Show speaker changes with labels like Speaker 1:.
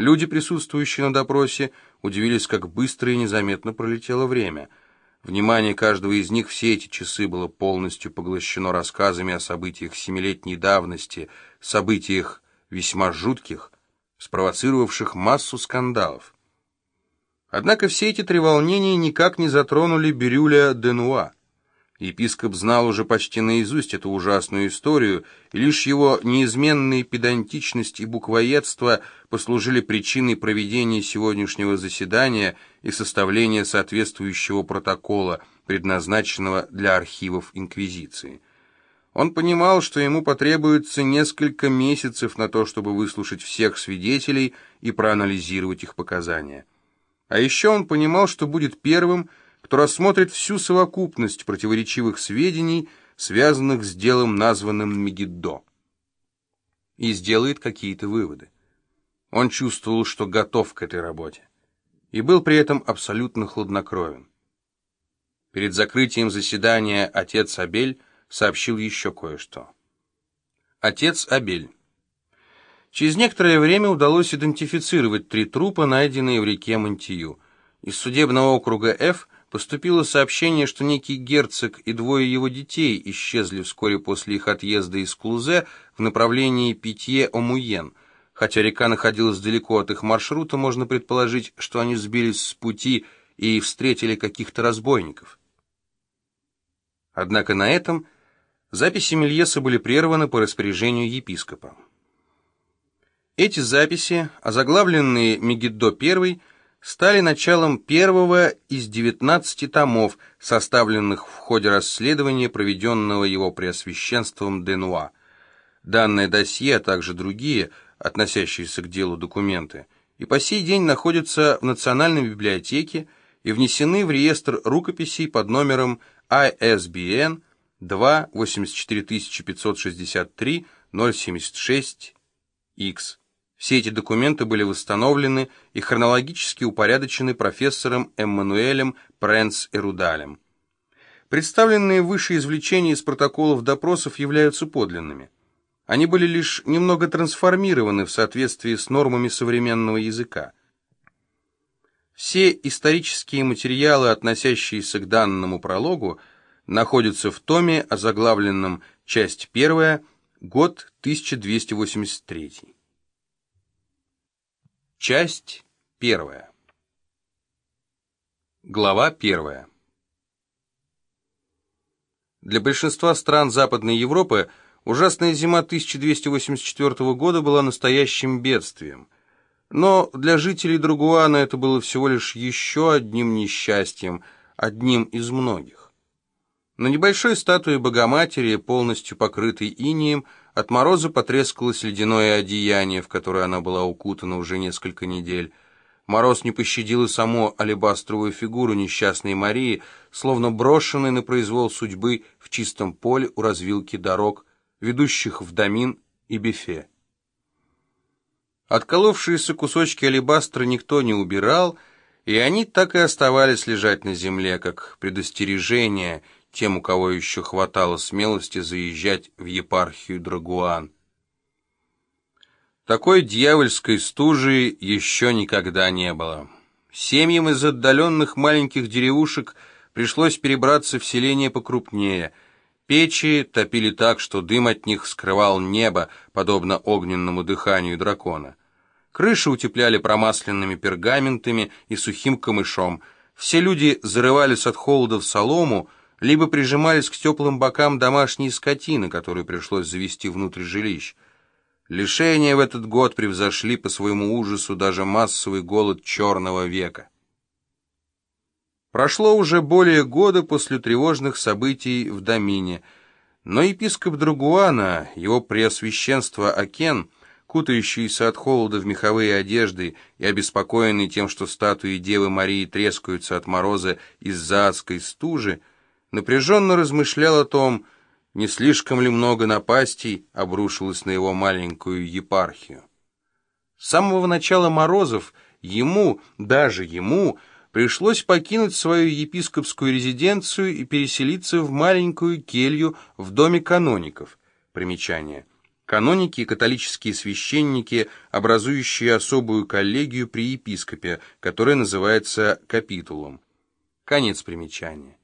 Speaker 1: Люди, присутствующие на допросе, удивились, как быстро и незаметно пролетело время. Внимание каждого из них все эти часы было полностью поглощено рассказами о событиях семилетней давности, событиях весьма жутких, спровоцировавших массу скандалов. Однако все эти треволнения никак не затронули Бирюля Денуа. Епископ знал уже почти наизусть эту ужасную историю, и лишь его неизменная педантичность и буквоедство послужили причиной проведения сегодняшнего заседания и составления соответствующего протокола, предназначенного для архивов Инквизиции. Он понимал, что ему потребуется несколько месяцев на то, чтобы выслушать всех свидетелей и проанализировать их показания. А еще он понимал, что будет первым, кто рассмотрит всю совокупность противоречивых сведений, связанных с делом, названным Мегиддо, и сделает какие-то выводы. Он чувствовал, что готов к этой работе, и был при этом абсолютно хладнокровен. Перед закрытием заседания отец Абель сообщил еще кое-что. Отец Абель. Через некоторое время удалось идентифицировать три трупа, найденные в реке Монтию. Из судебного округа F поступило сообщение, что некий герцог и двое его детей исчезли вскоре после их отъезда из Клузе в направлении Питье-Омуен. Хотя река находилась далеко от их маршрута, можно предположить, что они сбились с пути и встретили каких-то разбойников. Однако на этом записи Мельеса были прерваны по распоряжению епископа. Эти записи, озаглавленные Мегиддо I, стали началом первого из 19 томов, составленных в ходе расследования, проведенного его преосвященством Денуа. Данное досье, а также другие, относящиеся к делу документы, и по сей день находятся в Национальной библиотеке и внесены в реестр рукописей под номером ISBN 2 84563 076 X. Все эти документы были восстановлены и хронологически упорядочены профессором Эммануэлем Пренц-Эрудалем. Представленные выше извлечения из протоколов допросов являются подлинными. Они были лишь немного трансформированы в соответствии с нормами современного языка. Все исторические материалы, относящиеся к данному прологу, находятся в томе, озаглавленном «Часть первая», год 1283. Часть первая. Глава первая. Для большинства стран Западной Европы ужасная зима 1284 года была настоящим бедствием. Но для жителей Другуана это было всего лишь еще одним несчастьем, одним из многих. На небольшой статуе Богоматери, полностью покрытой инием, от мороза потрескалось ледяное одеяние, в которое она была укутана уже несколько недель. Мороз не пощадил и саму алебастровую фигуру несчастной Марии, словно брошенной на произвол судьбы в чистом поле у развилки дорог, ведущих в домин и бифе. Отколовшиеся кусочки алебастра никто не убирал, и они так и оставались лежать на земле, как предостережение — тем, у кого еще хватало смелости заезжать в епархию Драгуан. Такой дьявольской стужи еще никогда не было. Семьям из отдаленных маленьких деревушек пришлось перебраться в селение покрупнее. Печи топили так, что дым от них скрывал небо, подобно огненному дыханию дракона. Крыши утепляли промасленными пергаментами и сухим камышом. Все люди зарывались от холода в солому, либо прижимались к теплым бокам домашние скотины, которую пришлось завести внутрь жилищ. Лишения в этот год превзошли по своему ужасу даже массовый голод черного века. Прошло уже более года после тревожных событий в Домине, но епископ Другуана, его преосвященство Акен, кутающийся от холода в меховые одежды и обеспокоенный тем, что статуи Девы Марии трескаются от мороза из-за адской стужи, напряженно размышлял о том, не слишком ли много напастей обрушилось на его маленькую епархию. С самого начала Морозов ему, даже ему, пришлось покинуть свою епископскую резиденцию и переселиться в маленькую келью в доме каноников. Примечание. каноники и католические священники, образующие особую коллегию при епископе, которая называется капитулом. Конец примечания.